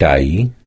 Tá tai